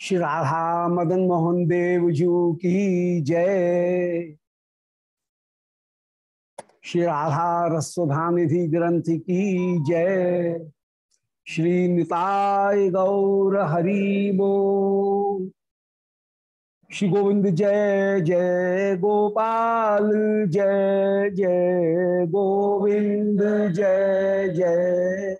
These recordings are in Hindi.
श्री राधा मदन मोहन देव जू की जय। श्री राधा रसोधा निधि ग्रंथ की जय। श्री निताय गौर हरिबो श्री गोविंद जय जय गोपाल जय जय गोविंद जय जय।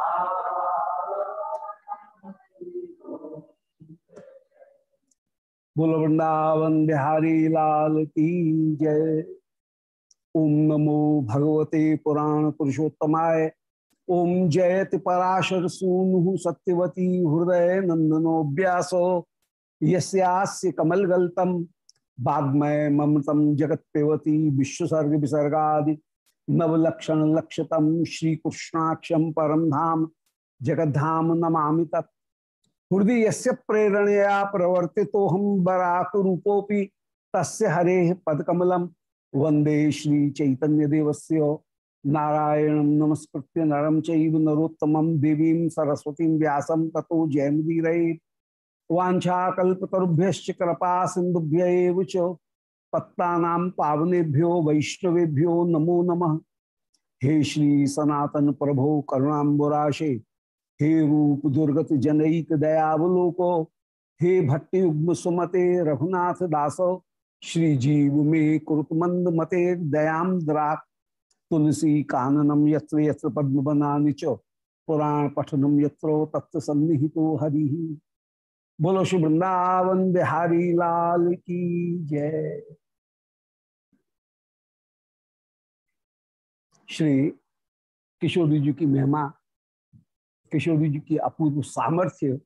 बोल वृंदावन बिहारी लाल की जय। ओम नमो भगवते पुराण पुरुषोत्तमाय। ओम जयति पराशर सूनु सत्यवती हृदय नंदनो व्यासो। यस्यास्य कमलगल्तम वाग्मय ममतम जगत पेवती विश्वसर्ग विसर्गा नवलक्षण लक्षतम श्री कृष्णाक्षम परम धाम जगद्धाम नमामि तत्। हृदय से प्रेरणया प्रवर्ति तो हम बराक रूपोपि तस्य हरे पदकमलम वंदे श्री चैतन्य देवस्य नारायण नमस्कृत्य नरम चैव नरोत्तम देवी सरस्वती व्यासम तथो जयमुदीर वाछाकुभ्य कृपा सिंधुभ्य पत्ता पावनेभ्यो वैष्णवेभ्यो नमो नमः। हे श्री सनातन प्रभो करुणाबुराशे हे रूप दुर्गत जनईक दयावलोको, हे भट्टी उग्म सुमते रघुनाथ दासो, श्री जीव में कुरुतमंद मते दयाम द्रा। तुलसी काननम यत्र यत्र पद्म बनानी च, पुराण पठनम यत्रो तत्व सन्निहितो हरि। बोलो श्री वृंदावन बिहारी लाल की जय। श्री किशोरी जी की महिमा किशोरी जी की अपूर्व सामर्थ्य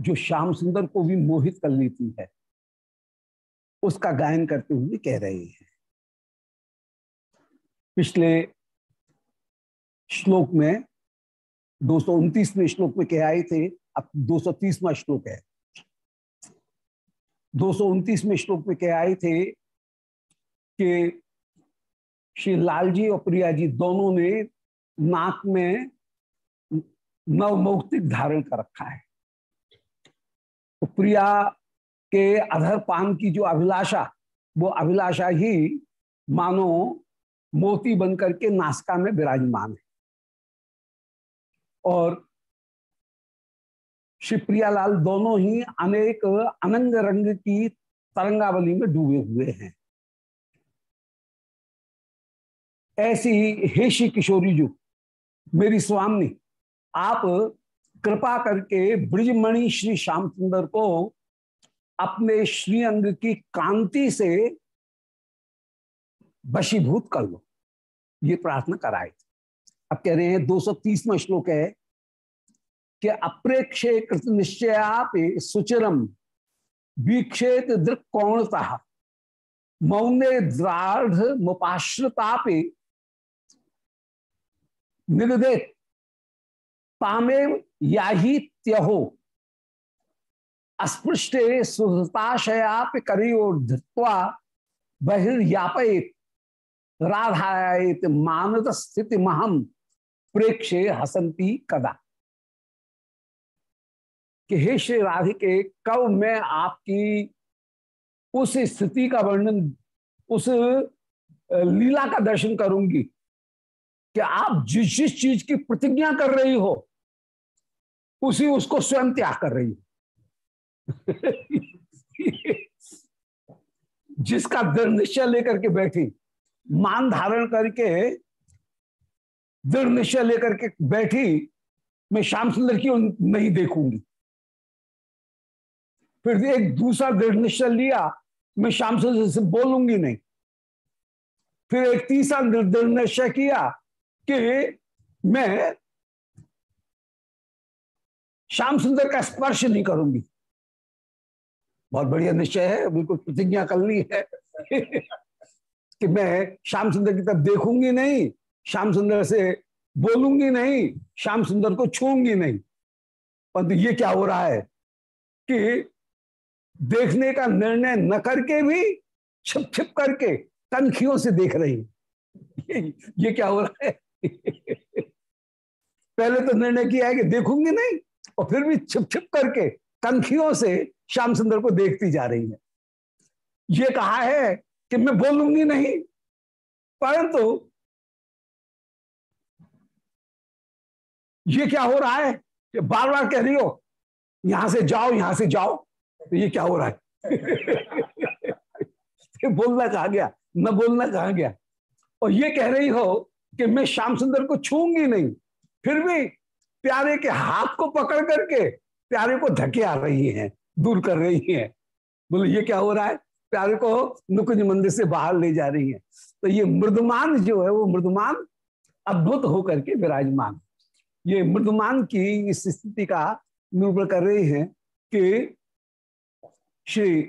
जो श्याम सुंदर को भी मोहित कर लेती है, उसका गायन करते हुए कह रहे हैं। पिछले श्लोक में, दो में श्लोक में कह आए थे, अब दो सौ श्लोक है। दो सौ में श्लोक में कह आए थे कि श्री लाल जी और प्रिया जी दोनों ने नाक में नवमौक्तिक धारण कर रखा है। तो प्रिया के अधर पान की जो अभिलाषा, वो अभिलाषा ही मानो मोती बनकर के नासका में विराजमान है। और श्री प्रियालाल दोनों ही अनेक अनंग रंग की तरंगावली में डूबे हुए हैं। ऐसी हे श्री किशोरी जी, मेरी स्वामी आप कृपा करके ब्रिजमणि श्री श्याम सुंदर को अपने श्रीअंग की कांति से वशीभूत कर लो। ये प्रार्थना कराए अब कह रहे हैं, दो सौ तीसवा श्लोक है कि अप्रेक्षे कृत निश्चया सुचिरम वीक्षेत दृक्कोणता मौने द्राढ़ मुपाश्रतापे निगदे तामे याही त्यहो अस्पृष्टे सुहृताशयाप करियोर धृत्वा बहिर्यापयित। राधायत मानद स्थिति महम प्रेक्षे हसंती कदा। कि हे श्री राधिके, कब मैं आपकी उस स्थिति का वर्णन, उस लीला का दर्शन करूँगी? कि आप जिस जिस चीज़ की प्रतिज्ञा कर रही हो उसी उसको स्वयं त्याग कर रही हो। जिसका दृढ़ निश्चय लेकर के बैठी, मान धारण करके दृढ़ निश्चय लेकर के बैठी, मैं श्याम सुंदर की नहीं देखूँगी। फिर एक दूसरा दृढ़ निश्चय लिया, मैं श्याम सुंदर से बोलूँगी नहीं। फिर एक तीसरा दृढ़ निश्चय किया कि मैं श्याम सुंदर का स्पर्श नहीं करूँगी। बहुत बढ़िया निश्चय है बिल्कुल प्रतिज्ञा कर ली है कि मैं श्याम सुंदर की तरफ़ देखूँगी नहीं श्याम सुंदर से बोलूँगी नहीं श्याम सुंदर को छूँगी नहीं। परंतु ये क्या हो रहा है कि देखने का निर्णय न करके भी छिप छिप करके कनखियों से देख रही ये, ये क्या हो रहा है? पहले तो निर्णय किया है कि देखूँगी नहीं और फिर भी छिप छिप करके कनखियों से श्याम सुंदर को देखती जा रही है। ये कहा है कि मैं बोलूँगी नहीं, परंतु तो ये क्या हो रहा है कि बार बार कह रही हो, यहाँ से जाओ, यहाँ से जाओ तो ये क्या हो रहा है? बोलना कहा गया, न बोलना कहा गया। और ये कह रही हो कि मैं श्याम सुंदर को छूँगी नहीं, फिर भी प्यारे के हाथ को पकड़ करके प्यारे को धके आ रही हैं, दूर कर रही हैं। बोले, ये क्या हो रहा है? प्यारे को नुकुंज मंदिर से बाहर ले जा रही है। तो ये मृदमान जो है, वो मृदमान अद्भुत होकर के विराजमान। ये मृदमान की इस स्थिति का निरूपण कर रही हैं कि श्री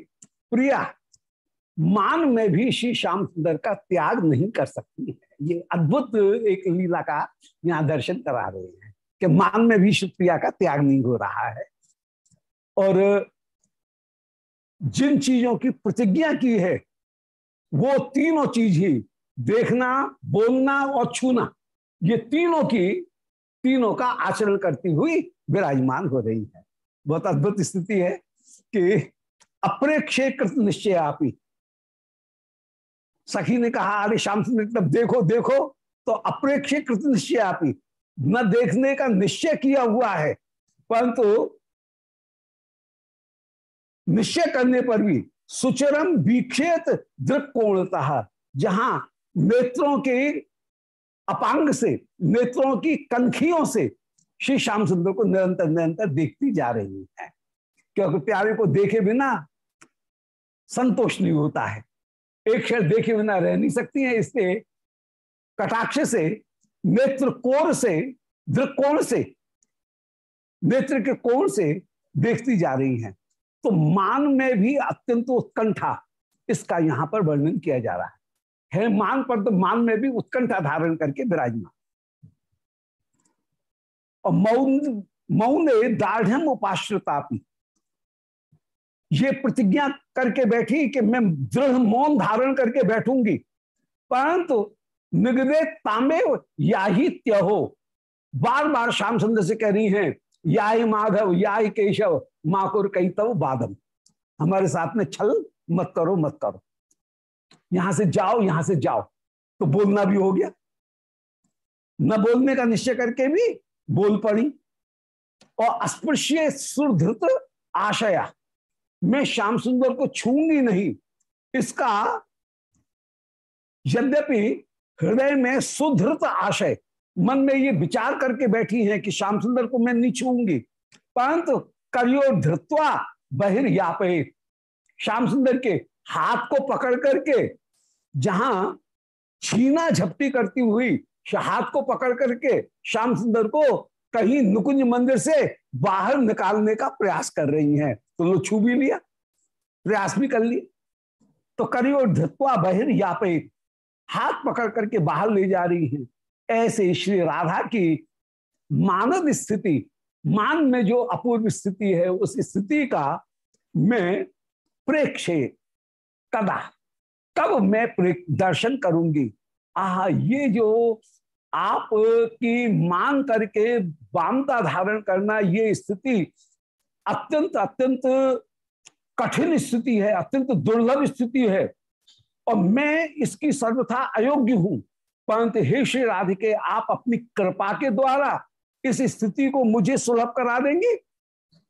प्रिया मान में भी श्री श्याम सुंदर का त्याग नहीं कर सकती है। ये अद्भुत एक लीला का यहाँ दर्शन करा रहे हैं। कि मान में भी श्री प्रिया का त्याग नहीं हो रहा है। और जिन चीज़ों की प्रतिज्ञा की है, वो तीनों चीज़ ही, देखना, बोलना और छूना, ये तीनों की, तीनों का आचरण करती हुई विराजमान हो रही है। बहुत अद्भुत स्थिति है कि अप्रेक्षे कृत निश्चय आप ही। सखी ने कहा, अरे श्याम सुंदर, तब देखो देखो तो अप्रेक्षे कृत निश्चय आप ही। न देखने का निश्चय किया हुआ है, परंतु निश्चय करने पर भी सुचरम विक्षेत दृक्कोणता, जहाँ नेत्रों के अपांग से, नेत्रों की कंखियों से श्री श्याम सुंदर को निरंतर निरंतर देखती जा रही है। क्योंकि प्यारे को देखे बिना संतोष नहीं होता है। एक क्षण देखे बिना रह नहीं सकती है इससे कटाक्ष से नेत्र कोण से, दृकोण से, नेत्र के कोण से देखती जा रही हैं। तो मान में भी अत्यंत उत्कंठा, इसका यहाँ पर वर्णन किया जा रहा है। है मान पर तो मान में भी उत्कंठा धारण करके विराजमान। और मौन मौन दाढ़ उपाश्रता ये प्रतिज्ञा करके बैठी कि मैं दृढ़ मौन धारण करके बैठूँगी, परंतु निगदे तामे या ही त्यो बार बार श्याम सुंदर से कह रही हैं या ही माधव या ही केशव, माकुर कई तब बादम। हमारे साथ में छल मत करो मत करो। यहाँ से जाओ, यहाँ से जाओ। तो बोलना भी हो गया। न बोलने का निश्चय करके भी बोल पड़ी। और अस्पृश्य सुरधृत आशया। मैं श्याम सुंदर को छूँगी नहीं। इसका यद्यपि हृदय में सुधृत आशय। मन में ये विचार करके बैठी है कि श्याम सुंदर को मैं नहीं छूँगी परंतु करियो धृत्वा बहिर्यापे श्याम सुंदर के हाथ को पकड़ करके जहाँ छीना झपटी करती हुई हाथ को पकड़ करके श्याम सुंदर को कहीं नुकुंज मंदिर से बाहर निकालने का प्रयास कर रही हैं। तो लो छू भी लिया, प्रयास भी कर लिया तो करियो धृत्वा बहिर्यापे हाथ पकड़ करके बाहर ले जा रही हैं। ऐसे श्री राधा की मानव स्थिति, मान में जो अपूर्व स्थिति है, उस स्थिति का मैं प्रेक्षे कदा, कब मैं दर्शन करूँगी। आह, ये जो आप की मान करके वामता धारण करना, ये स्थिति अत्यंत अत्यंत कठिन स्थिति है, अत्यंत दुर्लभ स्थिति है। और मैं इसकी सर्वथा अयोग्य हूँ। परंतु हे श्री राधिके, आप अपनी कृपा के द्वारा इस स्थिति को मुझे सुलभ करा देंगे।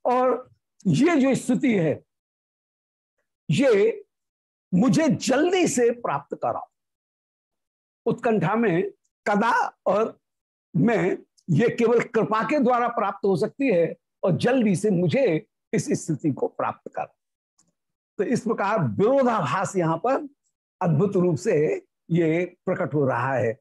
और ये जो स्थिति है, ये मुझे जल्दी से प्राप्त कराओ। उत्कंठा में कदा और मैं, ये केवल कृपा के द्वारा प्राप्त हो सकती है और जल्दी से मुझे इस स्थिति को प्राप्त कर। तो इस प्रकार विरोधाभास यहाँ पर अद्भुत रूप से ये प्रकट हो रहा है।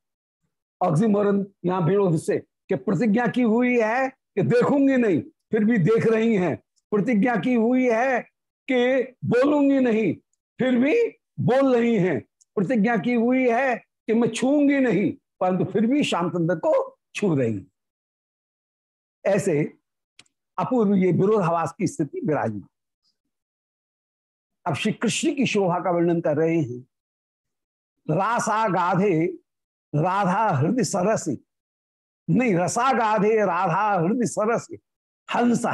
ऑक्सीमोरन यहाँ विरोध से कि प्रतिज्ञा की हुई है कि देखूँगी नहीं, फिर भी देख रही हैं। प्रतिज्ञा की हुई है कि बोलूँगी नहीं, फिर भी बोल रही हैं। प्रतिज्ञा की हुई है कि मैं छूँगी नहीं, परंतु फिर भी श्याम सुंदर को छू रही ऐसे अपूर्व ये विरोधावास की स्थिति विराजमान। अब श्री कृष्ण की शोभा का वर्णन कर रहे हैं। रासा गाधे राधा हृदय सरस। नहीं रसा गाधे राधा हृदय सरस। हंस,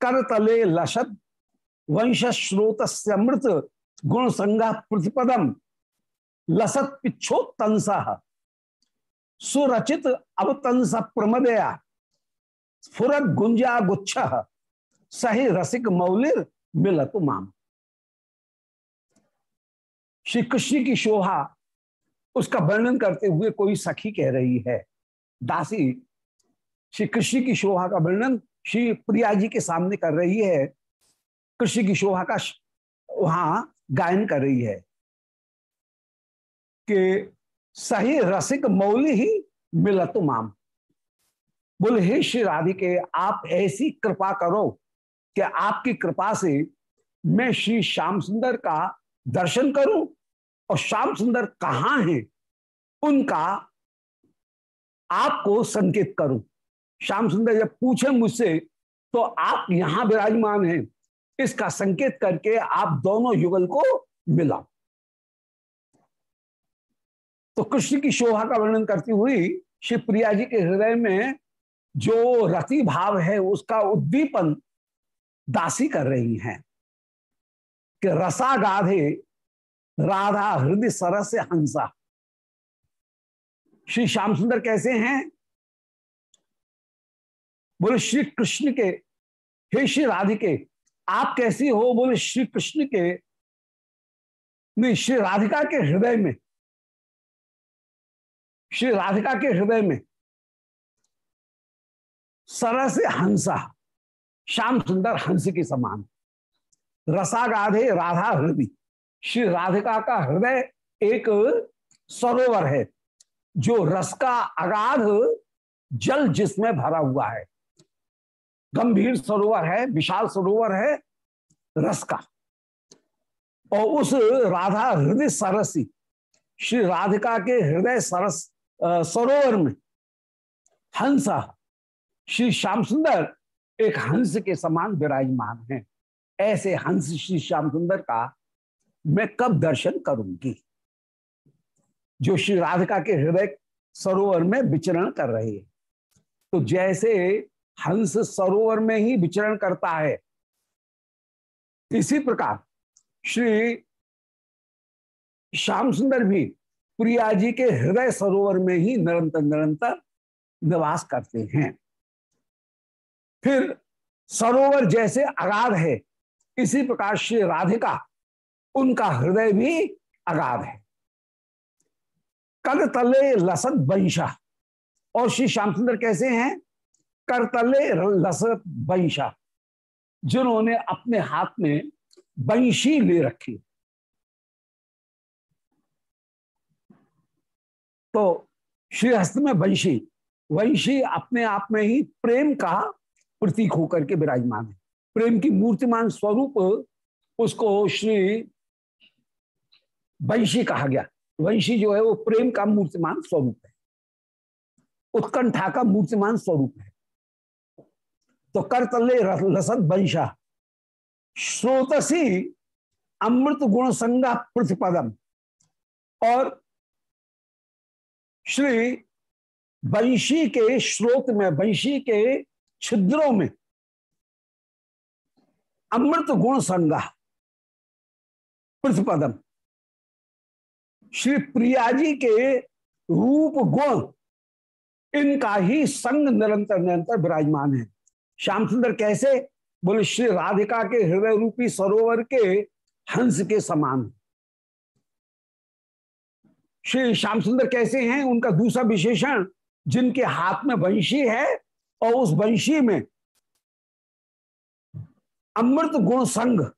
करतले लशद वंश स्रोत अमृत गुण संगा प्रतिपदम, लसत पिछोत्तंस सुरचित अवतंस प्रमदया स्फुरत गुंजा गुच्छ सही रसिक मौलिर मिलत माम। श्री कृष्ण की शोभा उसका वर्णन करते हुए कोई सखी कह रही है। दासी श्री कृष्ण की शोभा का वर्णन श्री प्रिया जी के सामने कर रही है। कृष्ण की शोभा का वहाँ गायन कर रही है कि सही रसिक मौली ही मिलत माम। बोले, हे श्री राधिके, आप ऐसी कृपा करो कि आपकी कृपा से मैं श्री श्याम सुंदर का दर्शन करूँ और श्याम सुंदर कहाँ हैं? उनका आपको संकेत करूँ। श्याम सुंदर जब पूछे मुझसे तो आप यहाँ विराजमान हैं। इसका संकेत करके आप दोनों युगल को मिला। तो कृष्ण की शोभा का वर्णन करती हुई श्री प्रिया जी के हृदय में जो रति भाव है, उसका उद्दीपन दासी कर रही हैं कि रसा गाधे राधा हृदय सरस हंसा। श्री श्याम सुंदर कैसे हैं? बोले, श्री कृष्ण के, हे श्री राधिके, आप कैसी हो? बोले, श्री कृष्ण के, नहीं, श्री राधिका के हृदय में, श्री राधिका के हृदय में सरस हंसा। श्याम सुंदर हंस के समान। रसागाधे राधा हृदय श्री राधिका का हृदय एक सरोवर है, जो रस का अगाध जल जिसमें भरा हुआ है। गंभीर सरोवर है, विशाल सरोवर है रस का। और उस राधा हृदय सरसी, श्री राधिका के हृदय सरस सरोवर में हंसा, श्री श्याम सुंदर एक हंस के समान विराजमान है। ऐसे हंस श्री श्याम सुंदर का मैं कब दर्शन करूँगी? जो श्री राधिका के हृदय सरोवर में विचरण कर रहे हैं। तो जैसे हंस सरोवर में ही विचरण करता है, इसी प्रकार श्री श्याम सुंदर भी प्रिया जी के हृदय सरोवर में ही निरंतर निरंतर निवास करते हैं। फिर सरोवर जैसे अगाध है, इसी प्रकार श्री राधिका उनका हृदय भी अगाध है। करतले लसत वंशा और श्री श्याम सुंदर कैसे हैं? करतले लसत वंशा जिन्होंने अपने हाथ में वंशी ले रखी। तो श्रीहस्त में वंशी वंशी अपने आप में ही प्रेम का प्रतीक होकर के विराजमान है। प्रेम की मूर्तिमान स्वरूप, उसको श्री वंशी कहा गया। वंशी जो है वो प्रेम का मूर्तिमान स्वरूप है। उत्कंठा का मूर्तिमान स्वरूप है। तो करतले लसत वंशा। श्रोतसी अमृत गुण संगा प्रतिपदम। और श्री वंशी के श्रोत में, वंशी के छिद्रों में अमृत गुण संगा प्रतिपदम। श्री प्रिया जी के रूप गुण, इनका ही संग निरंतर निरंतर विराजमान है। श्याम सुंदर कैसे? बोले, श्री राधिका के हृदय रूपी सरोवर के हंस के समान। श्री श्याम सुंदर कैसे हैं? उनका दूसरा विशेषण, जिनके हाथ में वंशी है और उस वंशी में अमृत गुण संघ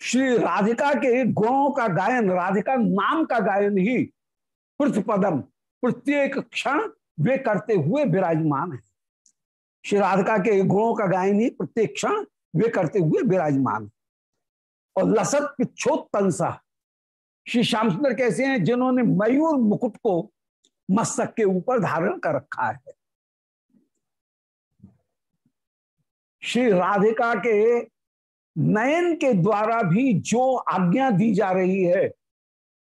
श्री राधिका के गुणों का गायन, राधिका नाम का गायन ही पृथ्वपदम प्रत्येक क्षण वे करते हुए विराजमान है। श्री राधिका के गुणों का गायन ही प्रत्येक क्षण वे करते हुए विराजमान और लसत पिछोत्तंसा श्री श्याम सुंदर कैसे हैं, जिन्होंने मयूर मुकुट को मस्तक के ऊपर धारण कर रखा है। श्री राधिका के नयन के द्वारा भी जो आज्ञा दी जा रही है,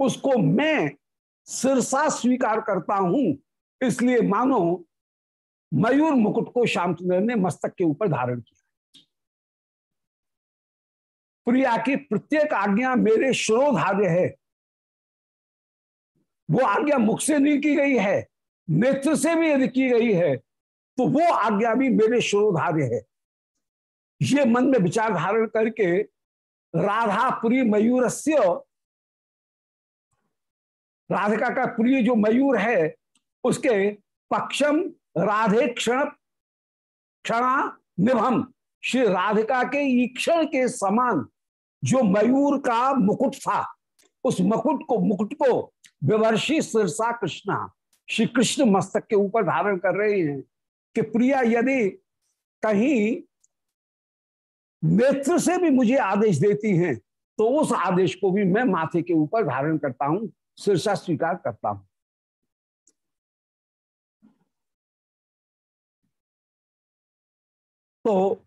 उसको मैं सिरसा स्वीकार करता हूँ। इसलिए मानो, मयूर मुकुट को श्याम सुंदर ने मस्तक के ऊपर धारण किया। प्रिया की प्रत्येक आज्ञा मेरे श्रोधार्य है। वो आज्ञा मुख से नहीं की गई है, नेत्र से भी यदि की गई है तो वो आज्ञा भी मेरे श्रोधार्य है। ये मन में विचार धारण करके राधा प्रिय मयूरस्य, राधिका का प्रिय जो मयूर है, उसके पक्षम राधे क्षण, क्षणा निभम। श्री राधिका के ईक्षण के समान जो मयूर का मुकुट था, उस मुकुट को मुकुट को विवर्षी सिरसा कृष्णा, श्री कृष्ण मस्तक के ऊपर धारण कर रहे हैं कि प्रिया, यदि कहीं नेत्र से भी मुझे आदेश देती हैं तो उस आदेश को भी मैं माथे के ऊपर धारण करता हूँ शीर्षा स्वीकार करता हूँ। तो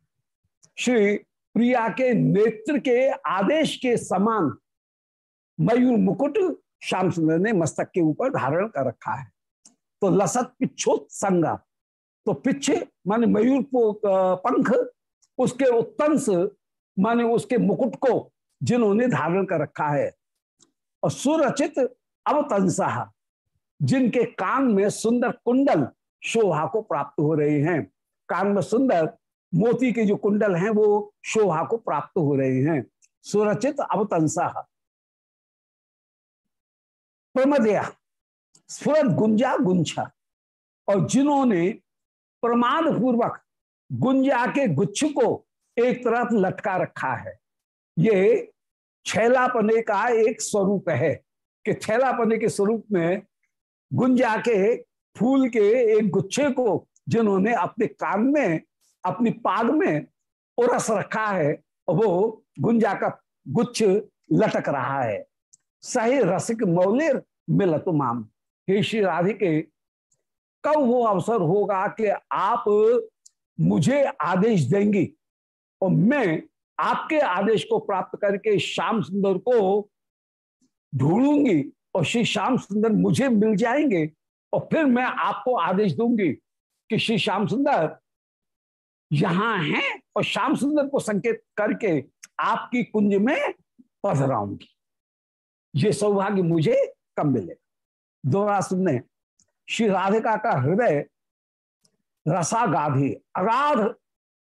श्री प्रिया के नेत्र के आदेश के समान मयूर मुकुट श्याम सुंदर ने मस्तक के ऊपर धारण कर रखा है। तो लसत पिछोत संगा तो पिछे माने मयूर पंख उसके उत्तंस, माने उसके मुकुट को जिन्होंने धारण कर रखा है। और सुरचित अवतंसा, जिनके कान में सुंदर कुंडल शोभा को प्राप्त हो रहे हैं। कान में सुंदर मोती के जो कुंडल हैं, वो शोभा को प्राप्त हो रहे हैं। सुरचित अवतंसा। प्रमदया स्फुरत गुंजा गुंछा, और जिन्होंने प्रमाद पूर्वक गुंजा के गुच्छ को एक तरफ़ लटका रखा है। ये छैलापने का एक स्वरूप है कि छैलापने के स्वरूप में गुंजा के फूल के एक गुच्छे को जिन्होंने अपने कान में, अपनी पाग में उरस रखा है, वो गुंजा का गुच्छ लटक रहा है। सही रसिक मौलिर मिलत माम। हे श्री राधिके, कब वो अवसर होगा कि आप मुझे आदेश देंगी। और मैं आपके आदेश को प्राप्त करके श्याम सुंदर को ढूंढूँगी और श्री श्याम सुंदर मुझे मिल जाएँगे और फिर मैं आपको आदेश दूँगी कि श्री श्याम सुंदर यहाँ हैं और श्याम सुंदर को संकेत करके आपकी कुंज में पधराऊँगी ये सौभाग्य मुझे कब मिलेगा? दोबारा सुनने। श्री राधिका का हृदय रसागाधी, अगाध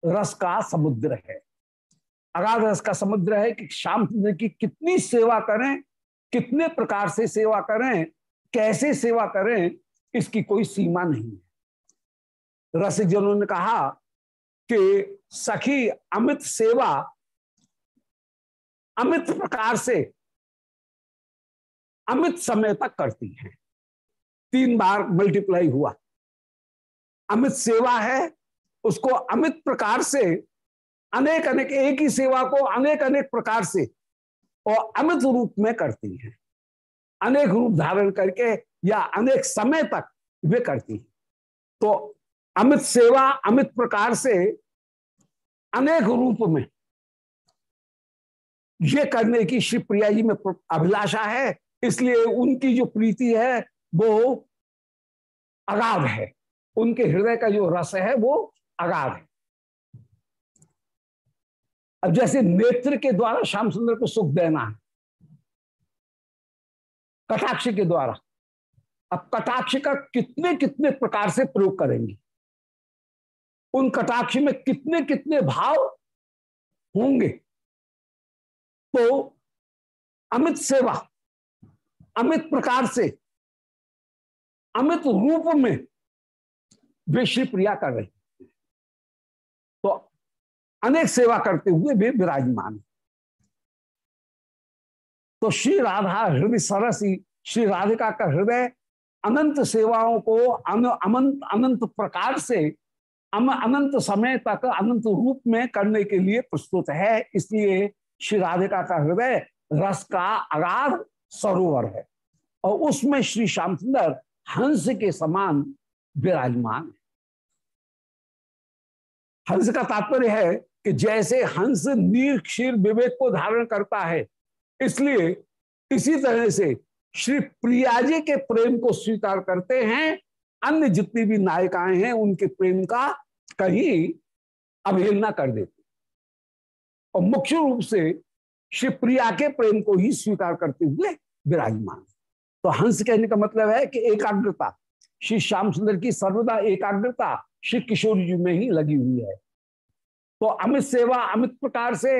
रस का समुद्र है। अगाध रस का समुद्र है कि श्याम सुंदर की कितनी सेवा करें, कितने प्रकार से सेवा करें, कैसे सेवा करें, इसकी कोई सीमा नहीं है। रसिक जनों ने कहा कि सखी, अमित सेवा, अमित प्रकार से अमित समय तक करती हैं। तीन बार मल्टीप्लाई हुआ। अमित सेवा है, उसको अमित प्रकार से अनेक अनेक एक ही सेवा को अनेक अनेक प्रकार से, और अमित रूप में करती हैं। अनेक रूप धारण करके या अनेक समय तक वे करती हैं। तो अमित सेवा, अमित प्रकार से अनेक रूप में ये करने की श्री प्रिया जी में अभिलाषा है, इसलिए उनकी जो प्रीति है, वो अगाध है। उनके हृदय का जो रस है वो अगाध है। अब जैसे नेत्र के द्वारा श्याम सुंदर को सुख देना है, कटाक्ष के द्वारा, अब कटाक्ष का कितने कितने प्रकार से प्रयोग करेंगे? उन कटाक्ष में कितने कितने भाव होंगे? तो अमित सेवा, अमित प्रकार से, अमित रूप में वे श्री प्रिया कर रहे। तो अनेक सेवा करते हुए वे विराजमान। तो श्री राधा हृदय सरसी श्री राधिका का हृदय अनंत सेवाओं को अनंत अनंत प्रकार से अनंत समय तक अनंत रूप में करने के लिए प्रस्तुत है। इसलिए श्री राधिका का हृदय रस का अगाध सरोवर है और उसमें श्री श्याम सुंदर हंस के समान विराजमान है। हंस का तात्पर्य है कि जैसे हंस नीर क्षीर विवेक को धारण करता है, इसलिए इसी तरह से श्री प्रिया जी के प्रेम को स्वीकार करते हैं। अन्य जितनी भी नायिकाएँ हैं, उनके प्रेम का कहीं अवहेलना कर देते और मुख्य रूप से श्री प्रिया के प्रेम को ही स्वीकार करते हुए विराजमान। तो हंस कहने का मतलब है कि एकाग्रता, श्री श्याम सुंदर की सर्वदा एकाग्रता श्री किशोर जी में ही लगी हुई है। तो अमित सेवा अमित प्रकार से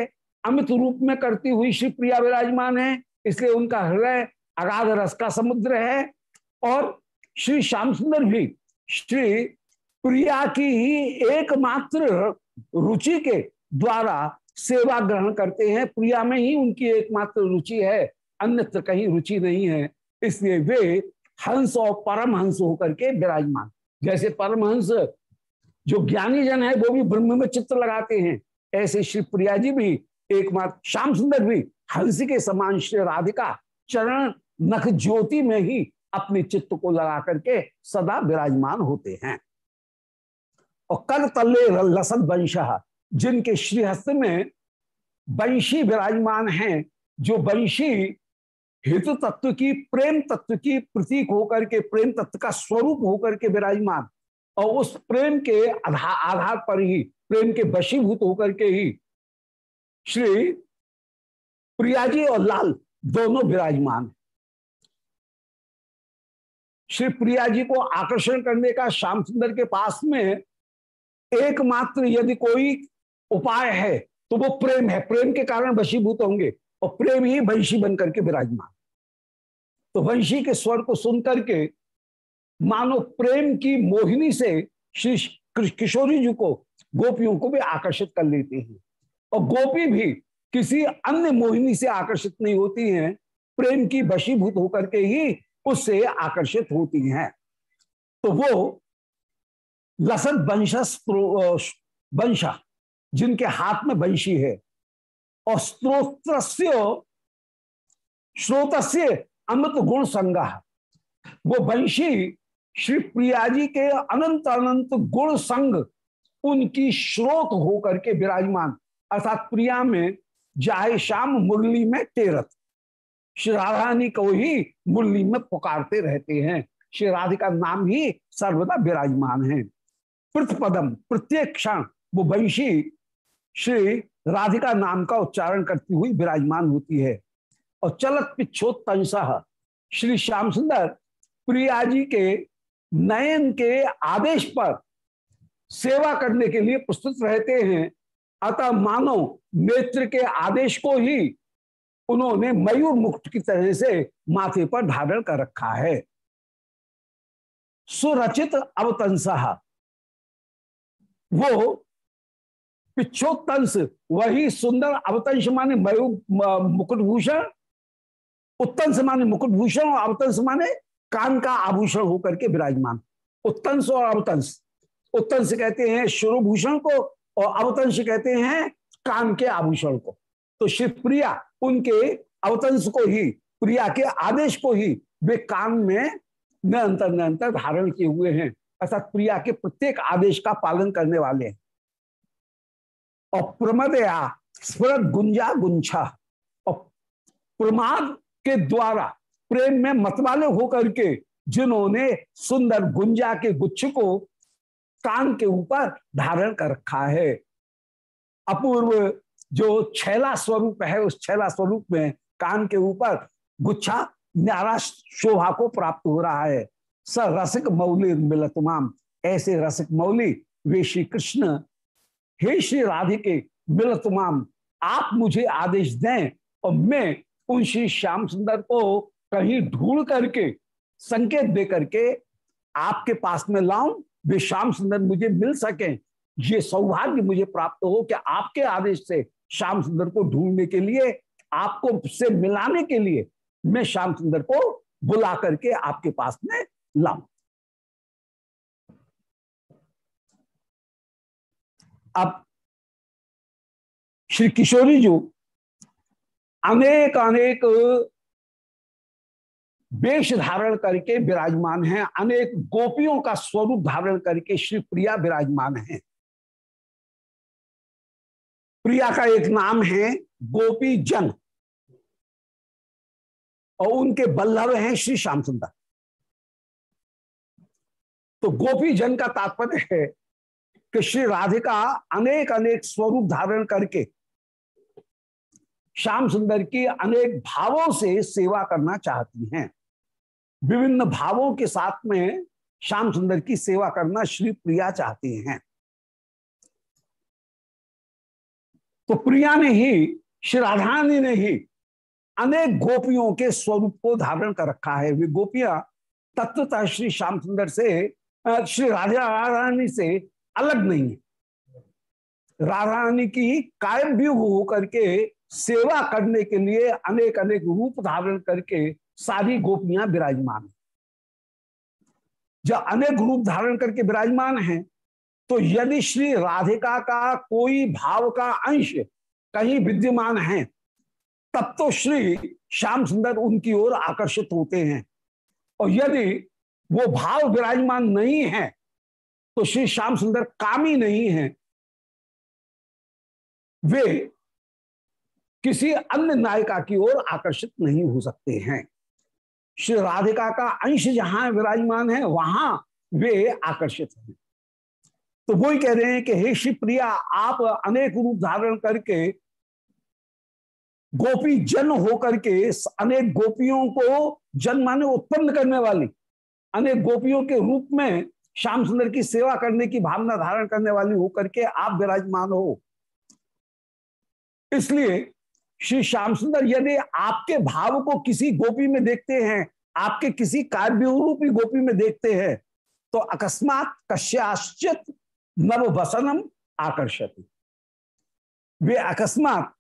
अमित रूप में करती हुई श्री प्रिया विराजमान है, इसलिए उनका हृदय अगाध रस का समुद्र है। और श्री श्याम सुंदर भी, श्री प्रिया की ही एकमात्र रुचि के द्वारा सेवा ग्रहण करते हैं। प्रिया में ही उनकी एकमात्र रुचि है, अन्यत्र कहीं रुचि नहीं है। इसलिए वे हंस और परमहंस होकर के विराजमान। जैसे परमहंस जो ज्ञानी जन है, वो भी ब्रह्म में चित्र लगाते हैं। ऐसे श्री प्रिया जी भी, एकमात्र श्याम सुंदर भी, हंस के समान श्री राधिका चरण नख ज्योति में ही अपने चित्त को लगा करके सदा विराजमान होते हैं। और कर तल्ले लसत वंश, जिनके श्रीहस्त में वंशी विराजमान हैं, जो वंशी हेतु तत्व की, प्रेम तत्व की प्रतीक होकर के, प्रेम तत्व का स्वरूप होकर के विराजमान और उस प्रेम के आधार पर ही, प्रेम के वशीभूत होकर के ही श्री प्रियाजी और लाल दोनों विराजमान श्री प्रिया जी को आकर्षण करने का श्याम सुंदर के पास में एकमात्र यदि कोई उपाय है तो वो प्रेम है। प्रेम के कारण वशीभूत होंगे और प्रेम ही वंशी बनकर के विराजमान। तो वंशी के स्वर को सुनकर के मानो प्रेम की मोहिनी से श्री किशोरी जी को गोपियों को भी आकर्षित कर लेती हैं। और गोपी भी किसी अन्य मोहिनी से आकर्षित नहीं होती हैं, प्रेम की वशीभूत होकर के ही उससे आकर्षित होती हैं। तो वो लसत वंश वंशा, जिनके हाथ में वंशी है, और स्त्रोत्र श्रोतस्य अमृत गुण संग्रह, वो वंशी श्री प्रिया जी के अनंत अनंत गुण संग उनकी स्रोत होकर के विराजमान। अर्थात प्रिया में जाए शाम मुरली में तेरत श्री राधानी को ही मुरली में पुकारते रहते हैं। श्री राधिका नाम ही सर्वदा विराजमान है। पृथपदम प्रत्येक क्षण वो वंशी श्री राधिका नाम का उच्चारण करती हुई विराजमान होती है। और चलत पिछोत्तंसा श्री श्याम सुंदर प्रिया जी के नयन के आदेश पर सेवा करने के लिए प्रस्तुत रहते हैं। अतः मानो, नेत्र के आदेश को ही उन्होंने मयूर मुक्त की तरह से माथे पर धारण कर रखा है। सुरचित अवतंसा, वो पिछोत्तंस वही सुंदर अवतंश माने मयूर मुकुट भूषण उत्तंस माने मुकुट भूषण और अवतंस माने कान का आभूषण होकर के विराजमान। उत्तंस और अवतंस उत्तंस कहते हैं शुरुभूषण को और अवतंश कहते हैं कान के आभूषण को। तो शिव प्रिया उनके अवतंश को ही, प्रिया के आदेश को ही वे कान में निरंतर निरंतर धारण किए हुए हैं। अर्थात प्रिया के प्रत्येक आदेश का पालन करने वाले हैं। और प्रमदया स्मृत गुंजा गुंछा। और प्रमाद के द्वारा प्रेम में मतवाले होकर के जिन्होंने सुंदर गुंजा के गुच्छ को कान के ऊपर धारण कर रखा है। अपूर्व जो छैला स्वरूप है, उस छैला स्वरूप में कान के ऊपर गुच्छा न्यारा शोभा को प्राप्त हो रहा है। स रसिक मौली मिलतमाम ऐसे रसिक मौली वे श्री कृष्ण हे श्री राधिके मिलतमाम आप मुझे आदेश दें और मैं उन श्री श्याम सुंदर को कहीं ढूंढ करके, संकेत दे करके आपके पास में लाऊं, वे श्याम सुंदर मुझे मिल सके। ये सौभाग्य मुझे प्राप्त हो कि आपके आदेश से श्याम सुंदर को ढूँढने के लिए, आपको से मिलाने के लिए मैं श्याम सुंदर को बुला करके आपके पास में लाऊं। अब श्री किशोरी जी अनेक अनेक वेश धारण करके विराजमान हैं। अनेक गोपियों का स्वरूप धारण करके श्री प्रिया विराजमान हैं। प्रिया का एक नाम है गोपी जन। और उनके बल्लभ हैं श्री श्याम सुंदर। तो गोपी जन का तात्पर्य है कि श्री राधिका अनेक अनेक स्वरूप धारण करके श्याम सुंदर की अनेक भावों से सेवा करना चाहती हैं। विभिन्न भावों के साथ में श्याम सुंदर की सेवा करना श्री प्रिया चाहती हैं। तो प्रिया ने ही, श्री राधानी ने ही अनेक गोपियों के स्वरूप को धारण कर रखा है। वे गोपियाँ तत्वतः श्री श्याम सुंदर से श्री राधा से अलग नहीं है। राधा रानी की कायम भी होकर के सेवा करने के लिए अनेक अनेक रूप धारण करके सारी गोपियाँ विराजमान है। जब अनेक रूप धारण करके विराजमान हैं तो यदि श्री राधिका का कोई भाव का अंश कहीं विद्यमान है, तब तो श्री श्याम सुंदर उनकी ओर आकर्षित होते हैं। और यदि वो भाव विराजमान नहीं है तो श्री श्याम सुंदर कामी नहीं है। वे किसी अन्य नायिका की ओर आकर्षित नहीं हो सकते हैं। श्री राधिका का अंश जहाँ विराजमान है, वहाँ वे आकर्षित हैं। तो वो ही कह रहे हैं कि, हे श्री प्रिया, आप अनेक रूप धारण करके गोपी जन होकर के अनेक गोपियों को जन माने उत्पन्न करने वाली, अनेक गोपियों के रूप में श्याम सुंदर की सेवा करने की भावना धारण करने वाली होकर के आप विराजमान हो। इसलिए श्री श्याम सुंदर, यदि आपके भाव को किसी गोपी में देखते हैं, आपके किसी कार्य रूपी गोपी में देखते हैं तो अकस्मात कश्याश्चित नव वसनम आकर्षित। वे अकस्मात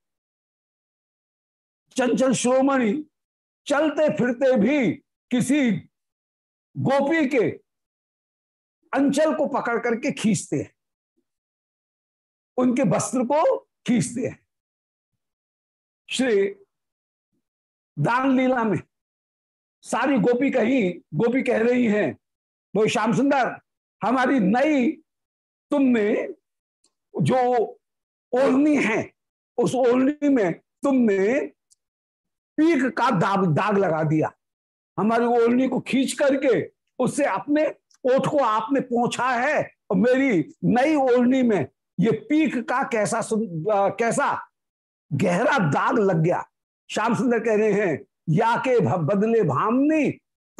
चंचल श्रोमणी चलते फिरते भी किसी गोपी के अंचल को पकड़ करके खींचते हैं। उनके वस्त्र को खींचते हैं। श्री दान लीला में। सारी गोपी कही गोपी कह रही हैं वो श्याम सुंदर हमारी नई तुमने जो ओढ़नी है उस ओढ़नी में तुमने पीक का दाग दाग लगा दिया। हमारी ओढ़नी को खींच करके उससे अपने ओठ को आपने पहुँचा है और मेरी नई ओढ़नी में ये पीक का कैसा सुन, आ, कैसा गहरा दाग लग गया। श्याम सुंदर कह रहे हैं या के बदले भामनी